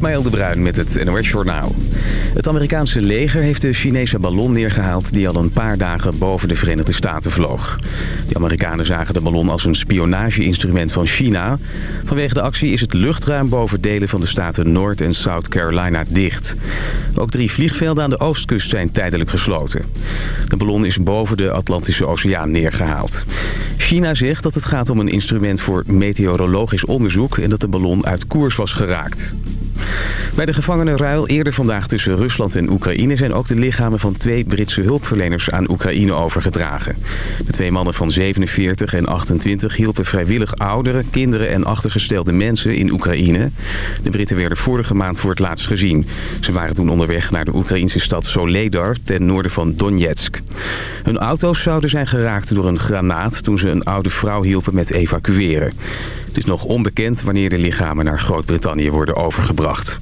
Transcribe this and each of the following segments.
Ismaël de Bruin met het NOS Journaal. Het Amerikaanse leger heeft de Chinese ballon neergehaald... die al een paar dagen boven de Verenigde Staten vloog. De Amerikanen zagen de ballon als een spionageinstrument van China. Vanwege de actie is het luchtruim boven delen van de staten Noord- en South Carolina dicht. Ook drie vliegvelden aan de oostkust zijn tijdelijk gesloten. De ballon is boven de Atlantische Oceaan neergehaald. China zegt dat het gaat om een instrument voor meteorologisch onderzoek... en dat de ballon uit koers was geraakt. Bij de gevangenenruil eerder vandaag tussen Rusland en Oekraïne... zijn ook de lichamen van twee Britse hulpverleners aan Oekraïne overgedragen. De twee mannen van 47 en 28 hielpen vrijwillig ouderen, kinderen en achtergestelde mensen in Oekraïne. De Britten werden vorige maand voor het laatst gezien. Ze waren toen onderweg naar de Oekraïnse stad Soledar ten noorden van Donetsk. Hun auto's zouden zijn geraakt door een granaat toen ze een oude vrouw hielpen met evacueren. Het is nog onbekend wanneer de lichamen naar Groot-Brittannië worden overgebracht.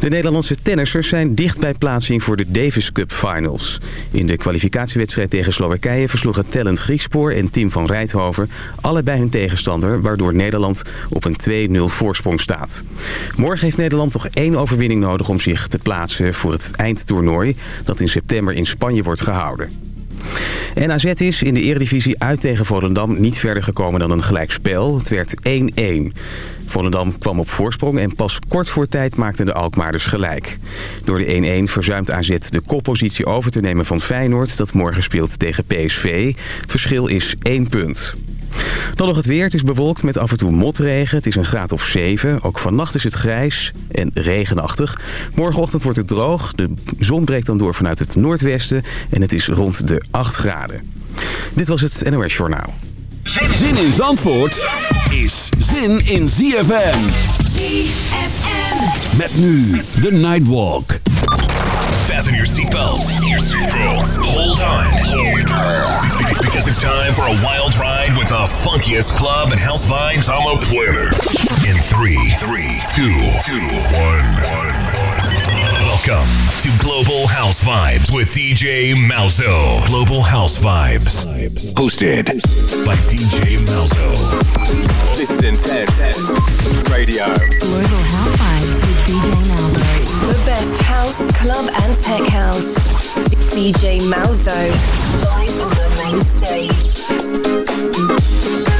De Nederlandse tennissers zijn dicht bij plaatsing voor de Davis Cup Finals. In de kwalificatiewedstrijd tegen Slowakije versloegen Tellent Griekspoor en Tim van Rijthoven allebei hun tegenstander, waardoor Nederland op een 2-0 voorsprong staat. Morgen heeft Nederland nog één overwinning nodig om zich te plaatsen voor het eindtoernooi dat in september in Spanje wordt gehouden. En AZ is in de eredivisie uit tegen Volendam niet verder gekomen dan een gelijkspel. Het werd 1-1. Volendam kwam op voorsprong en pas kort voor tijd maakten de Alkmaarders gelijk. Door de 1-1 verzuimt AZ de koppositie over te nemen van Feyenoord... dat morgen speelt tegen PSV. Het verschil is 1 punt. Dan nog het weer. Het is bewolkt met af en toe motregen. Het is een graad of 7. Ook vannacht is het grijs en regenachtig. Morgenochtend wordt het droog. De zon breekt dan door vanuit het noordwesten. En het is rond de 8 graden. Dit was het NOS Journaal. Zin in Zandvoort is zin in ZFM. ZFM. Met nu de Nightwalk. Fasten your seatbelts. Hold on. Because it's time for a wild ride with the funkiest club and house vibes on the planet. In three, three, two, two, one, one. Welcome to Global House Vibes with DJ Malzo. Global House Vibes. Hosted by DJ Malzo. This is Intense Radio. Global House Vibes with DJ Malzo. The best house, club, and tech house. DJ Malzo. Live on the main stage. All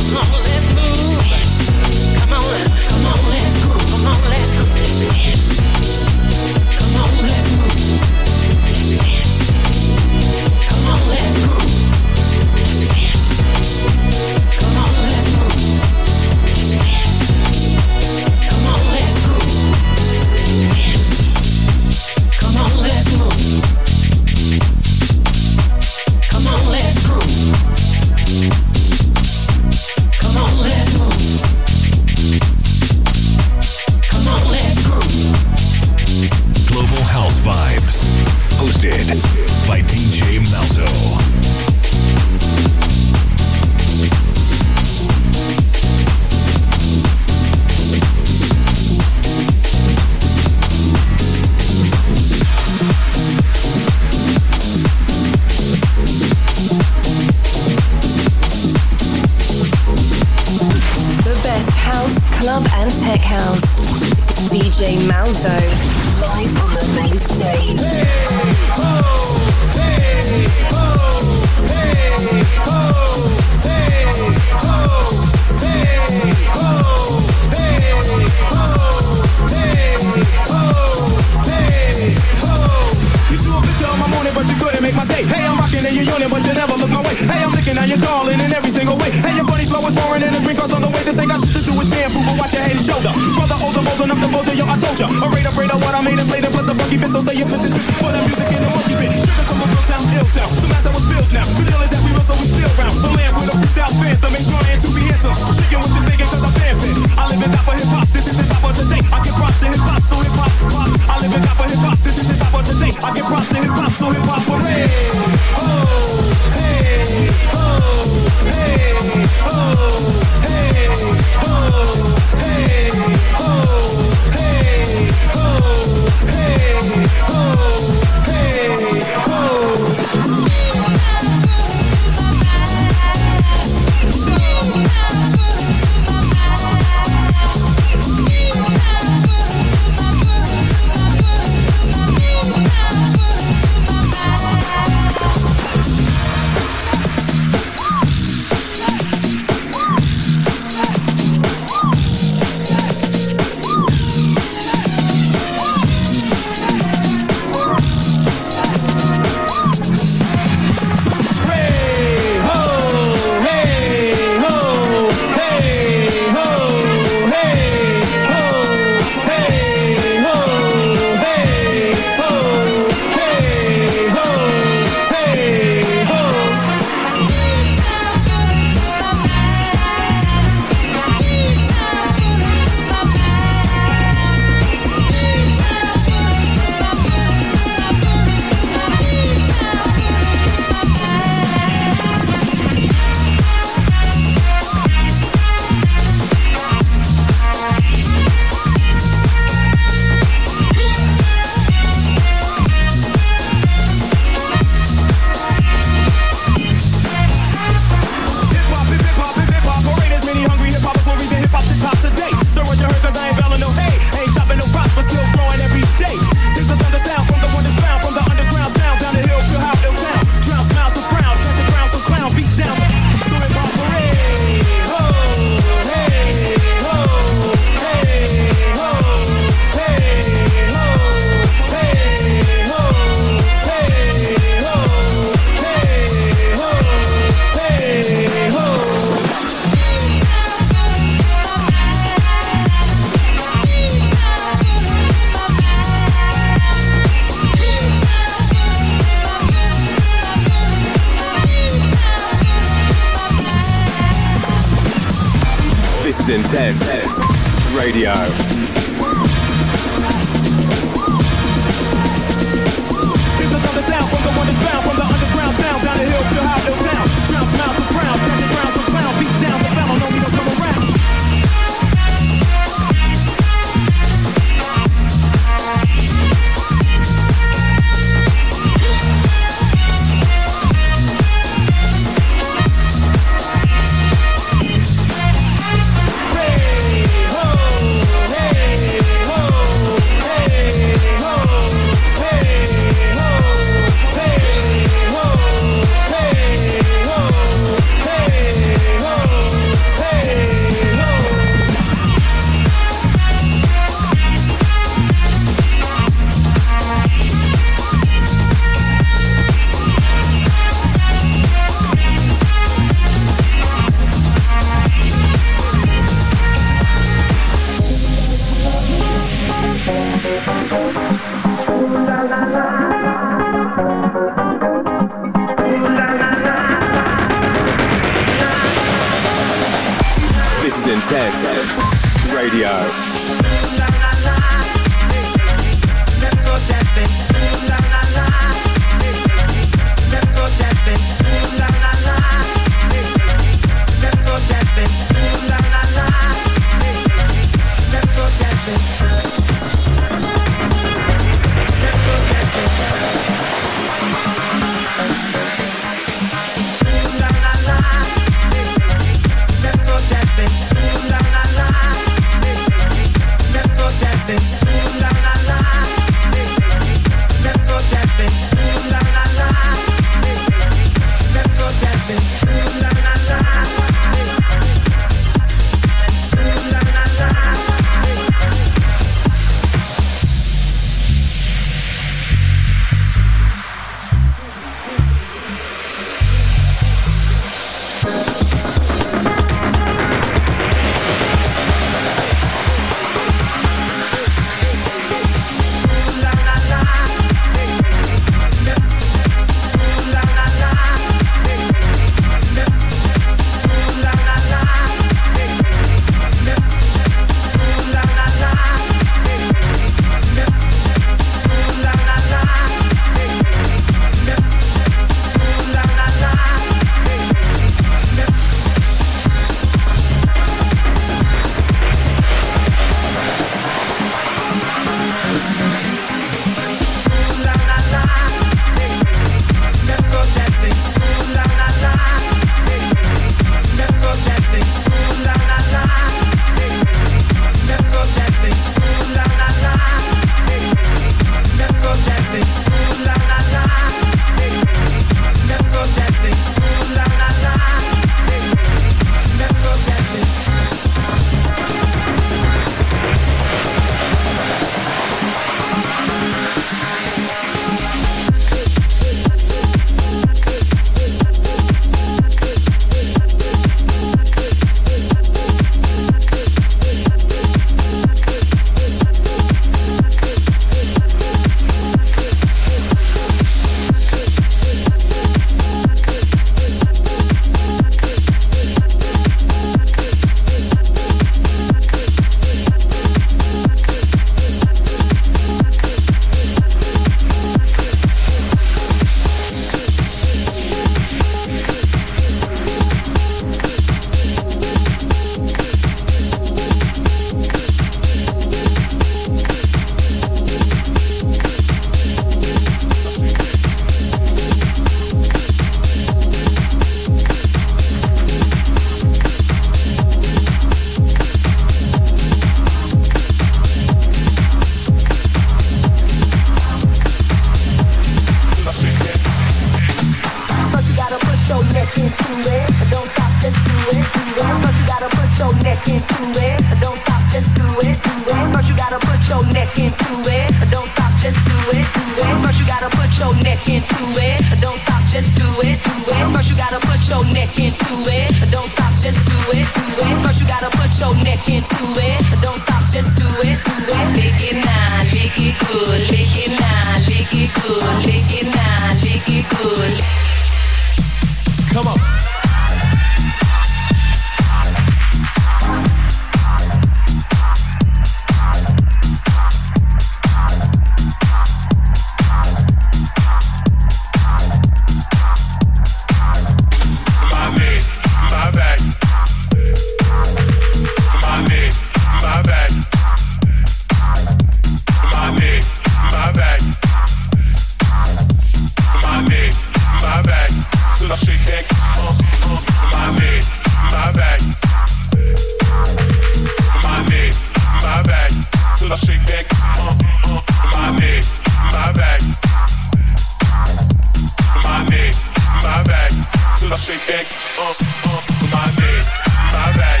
shake back, up, up to my neck, my back.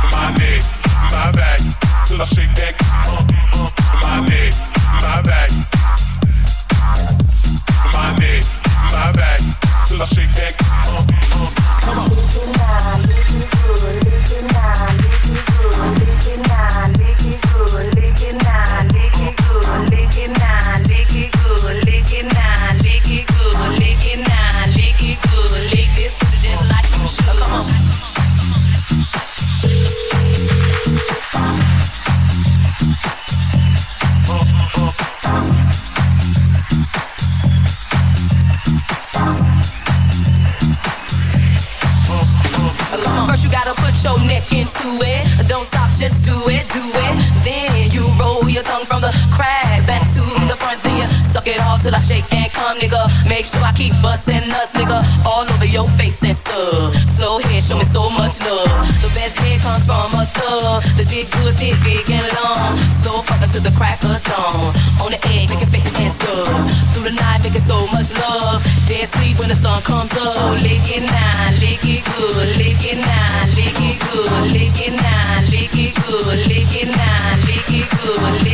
To my neck, my back, till I shake back, up. club. Slow head, show me so much love. The best head comes from a tub. The dick good, thick, big and long. Slow fucking to the crack of dawn. On the edge, it faces and stuff. Through the night, make it so much love. Dead sleep when the sun comes up. So lick it now, lick it good, lick it now, lick it good, lick it now, lick it good, lick it now, lick it good. Lick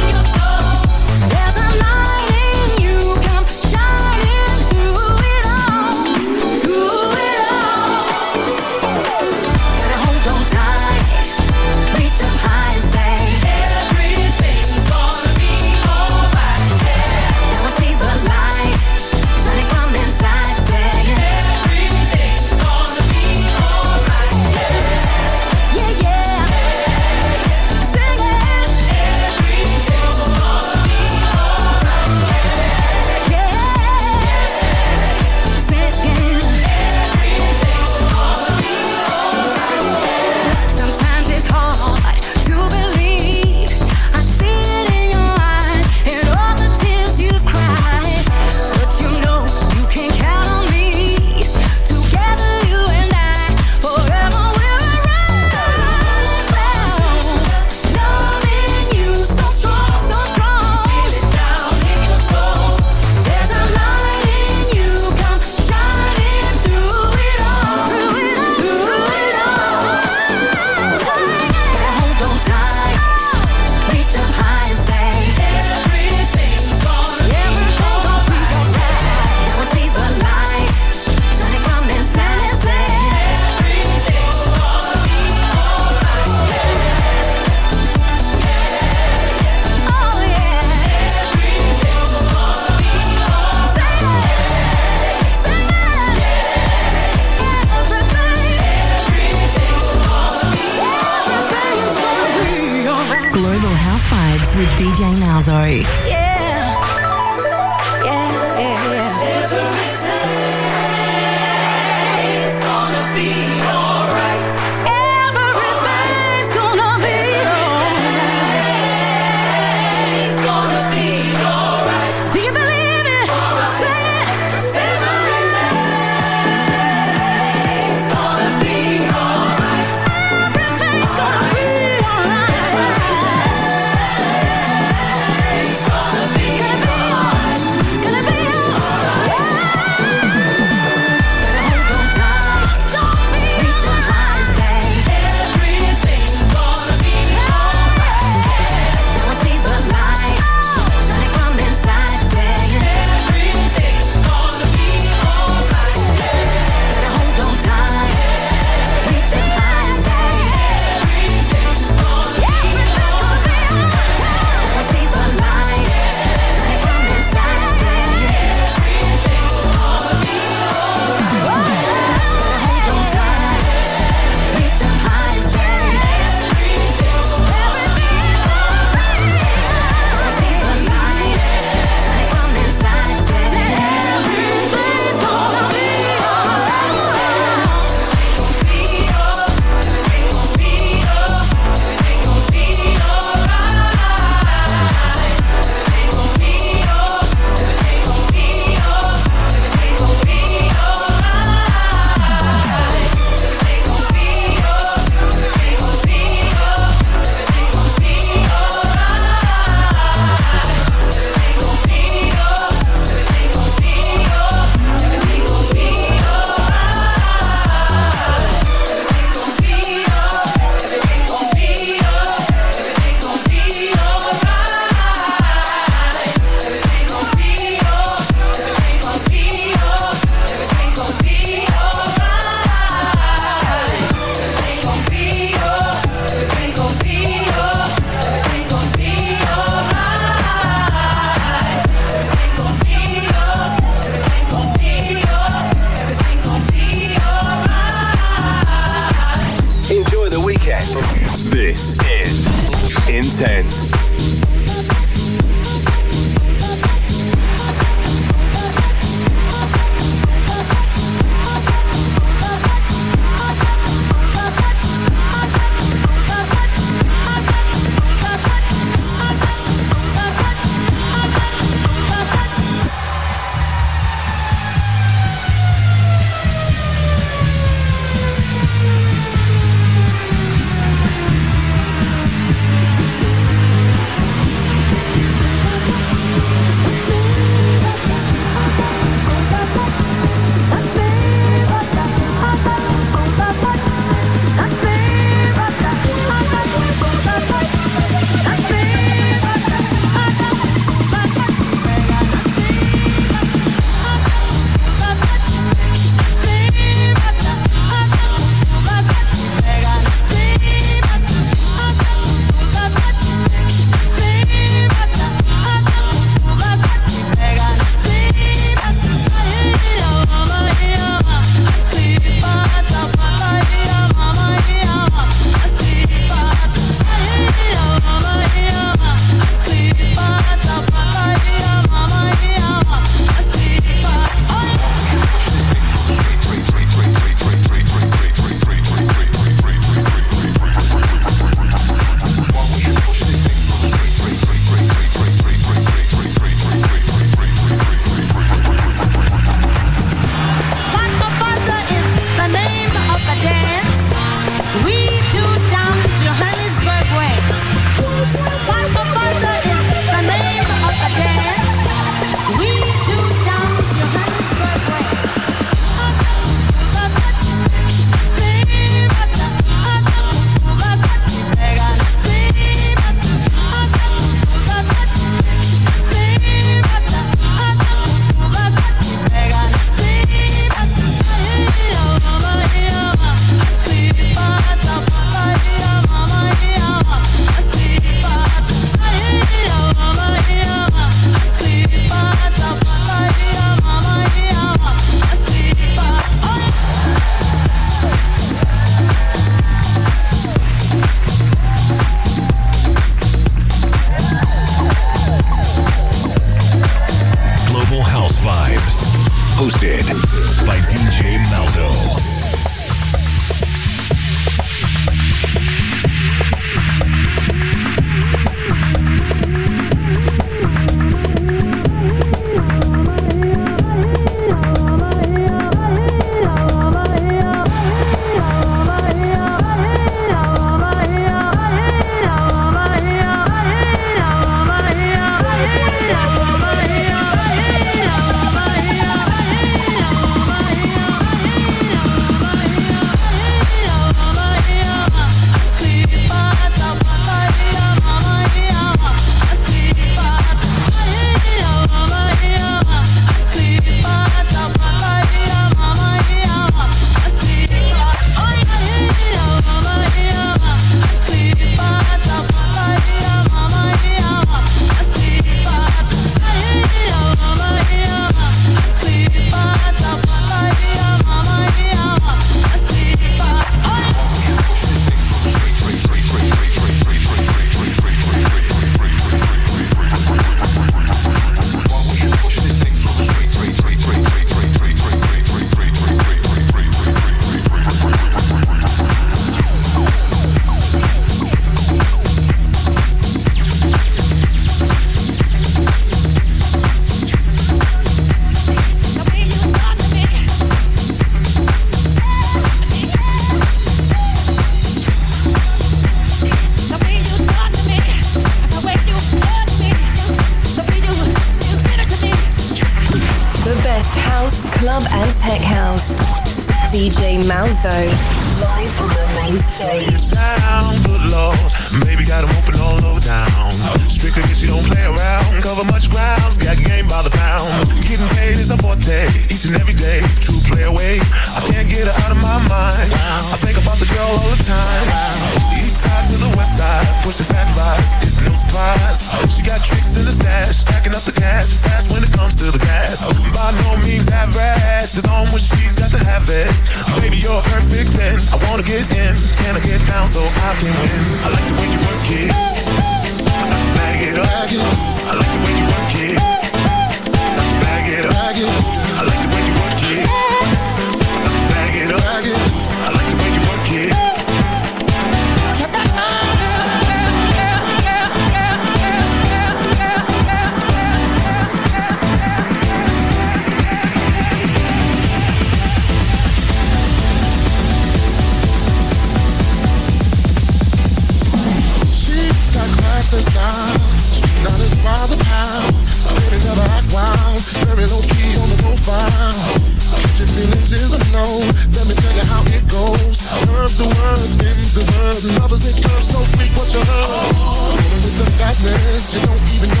Lovers it curves so freak what you heard. Rolling with the fatness, you don't even know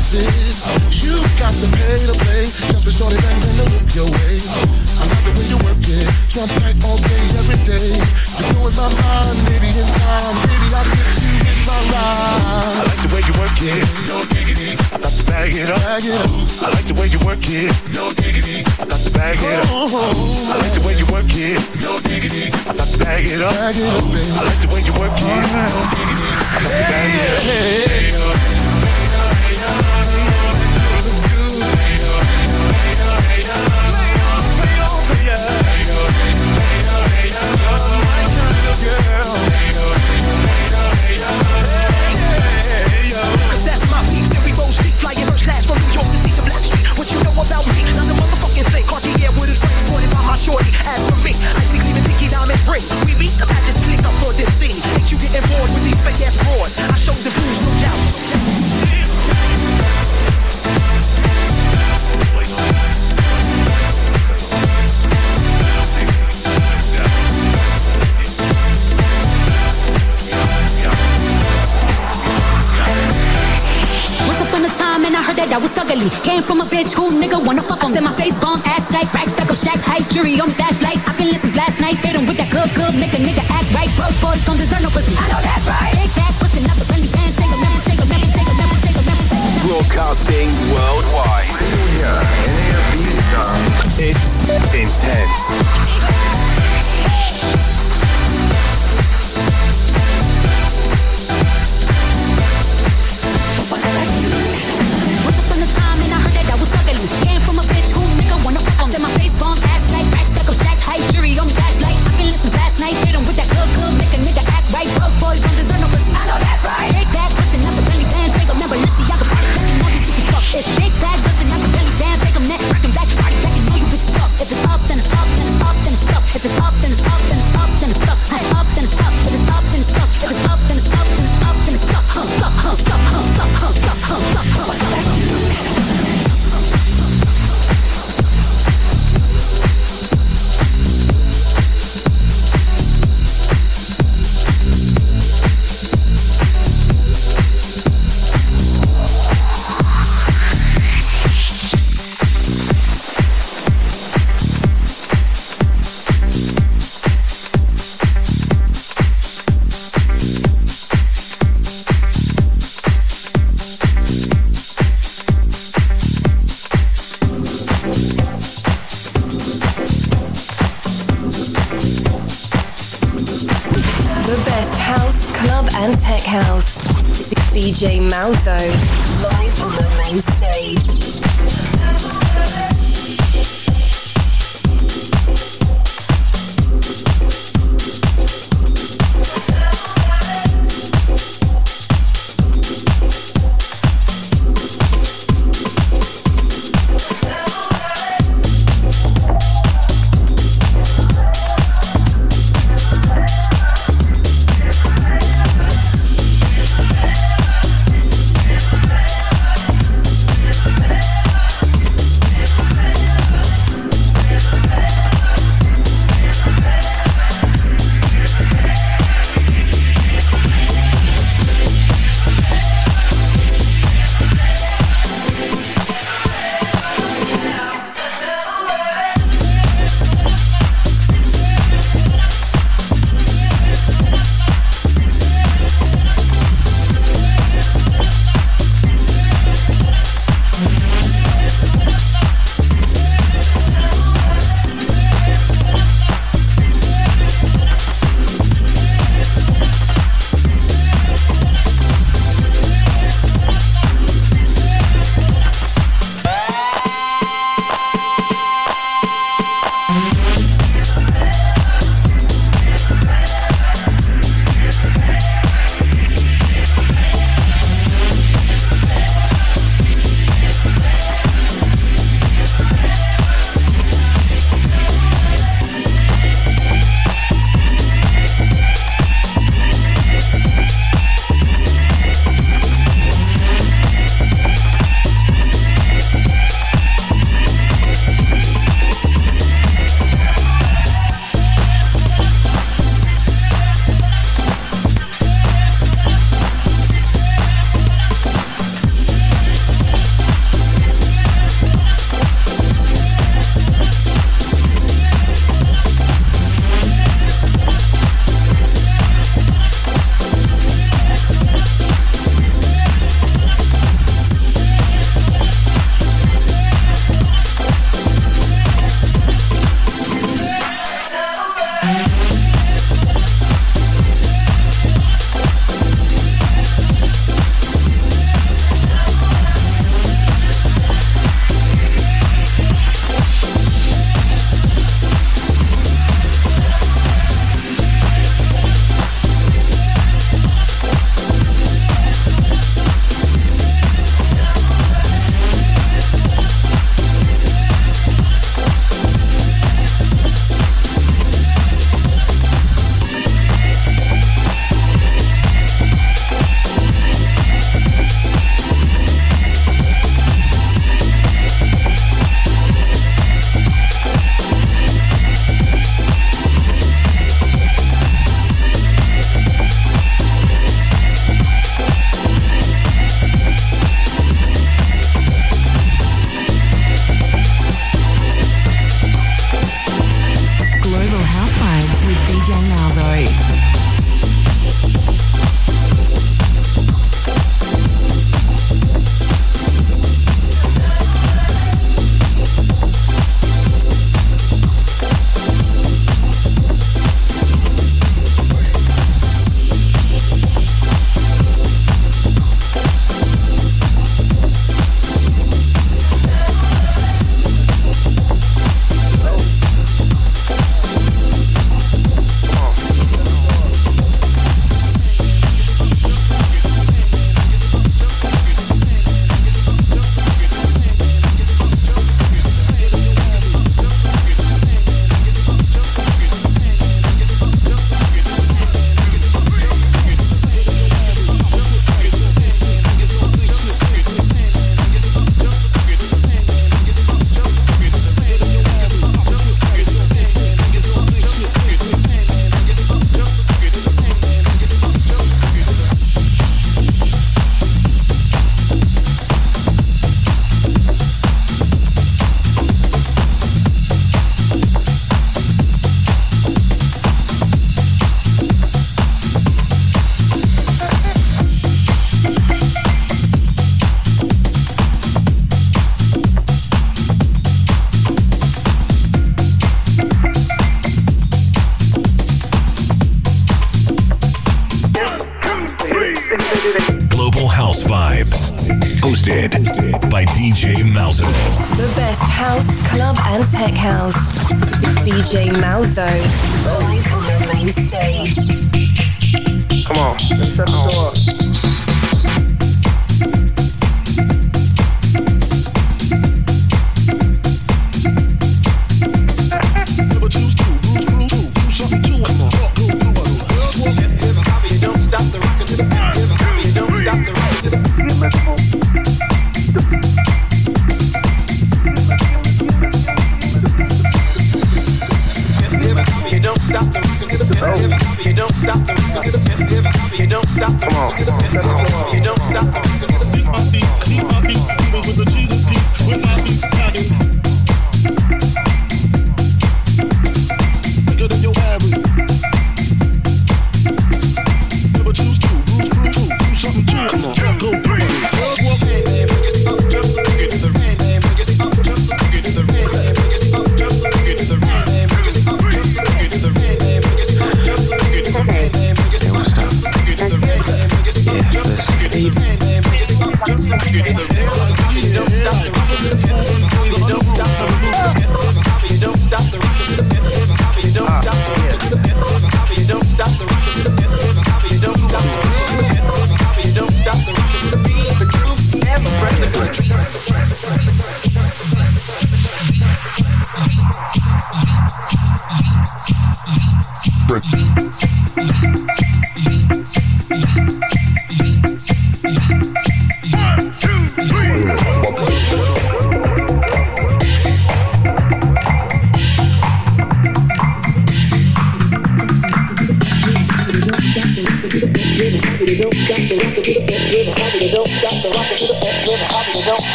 half is. You got to pay to play. Just for shorty bang bang to look your way. I like the way you work it. Jump tight all day, every day. You're blowing my mind, maybe in time. Baby, I'll get you in my ride. I like the way you work it. No diggity. I got to bag it up. Bag it up. I like the way you work it. No diggity. I got to bag it up. I like the way you work it. No diggity. I got to bag it up. Bag it up, baby. I like the way you work it. No diggity. I got to bag it up. Cause that's my bored with these fake ass broads? I show the bruise, no doubt. I was ugly. Came from a bitch who nigga wanna fuck on. Said my face bomb, ass tight, rack stack of shack height, jury on flashlight. I've been listening last night. Hit 'em with that good, good, make a nigga act right. Broke boys don't deserve no pussy. I know that's right. Big back, pussy, not the penny fans. Take a member, take a member, take a member, take a member. Broadcasting worldwide. It's intense. the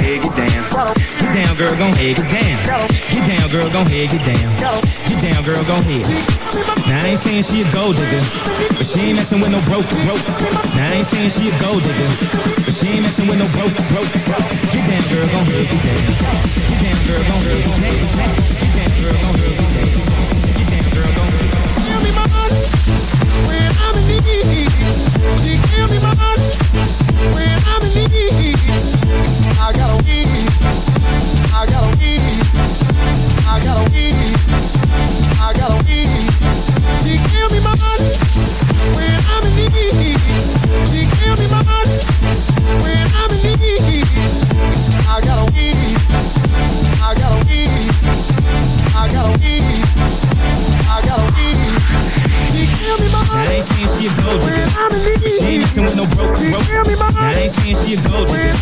down, girl, gon' head, get down. Get down, girl, gon' head, get down. Get down, girl, gon' head, get down. Get down, girl, gon' head. Now I ain't saying she a gold digger, but she ain't messing with no broke, broke. Now I ain't saying she a gold digger, but she ain't messing with no broke, broke. Get down, girl, gon' head, get down. Get down, girl, gon' head, get down. Get down, girl, gon' head, get down. Get down, girl, gon' head. Give me my I gotta weed. I gotta weed. Give me my money. I ain't saying she a gold digger. She ain't messing with no broke, broke. Now I ain't saying she a gold digger.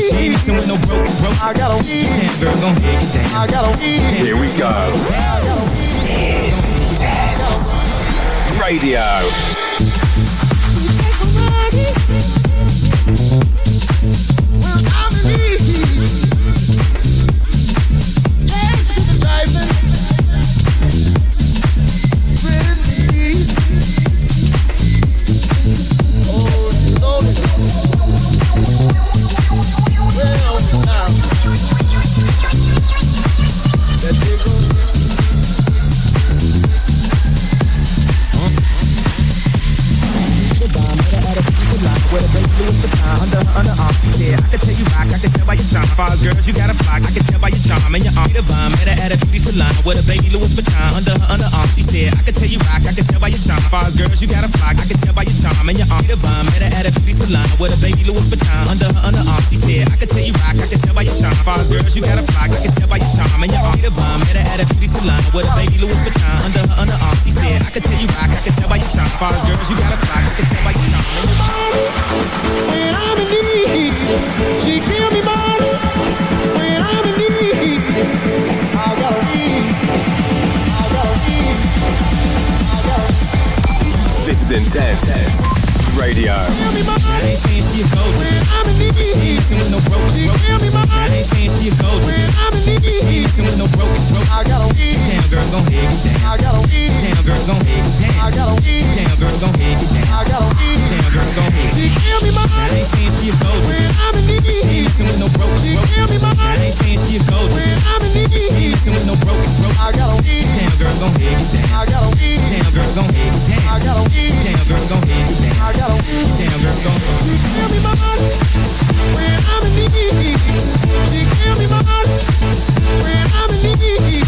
She ain't messing with no broke, broke. I gotta weed. Damn girl, gon' head, get down. I gotta weed. Here we go. Intense Radio. Arm. Divine, met her at a beauty salon with a baby Louis Vuitton under her underarm. She said, I can tell you rock, I can tell by your charm. Far girls, you got a flock, I can tell by your charm and your arm. Divine, met her at a beauty salon with a baby Louis Vuitton under her underarm. She said, I can tell you rock, I can tell by your charm. Far girls, you got a flock, I can tell by your charm and your arm. Divine, met her at a beauty salon with a baby Louis Vuitton under her underarm. She said, I can tell you rock, I can tell by your charm. Far girls, you got a flock, I can tell by your charm and your arm. When I'm in need, she give is Intense Radio. Down, girl, gon' head, get down. Town girl, gon' head, get down. Gotta weed. Girl, head. She give me my money when I'm in need. She give me my money when I'm in need.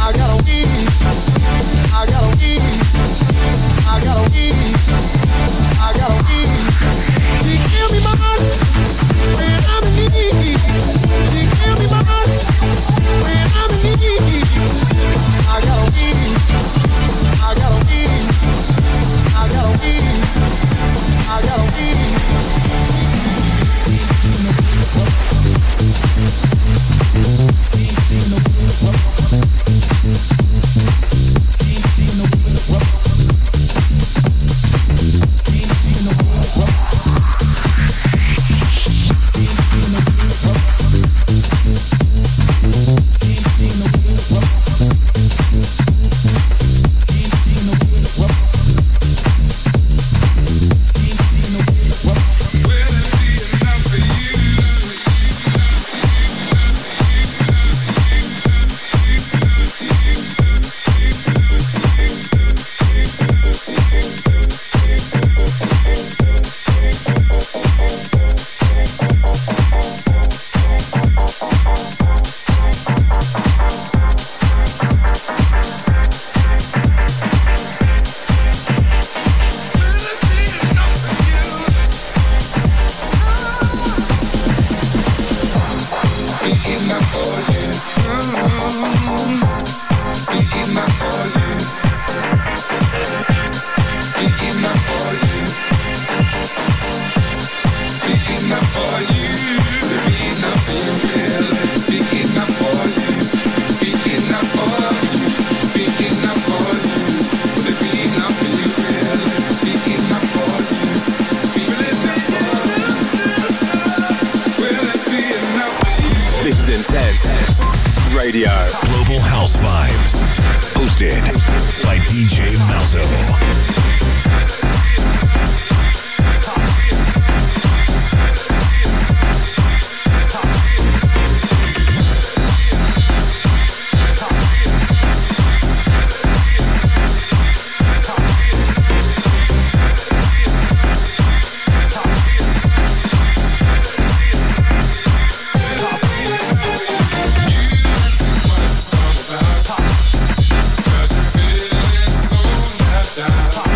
I gotta weed. I gotta weed. I gotta weed. I gotta weed. She give me my money when I'm in need. This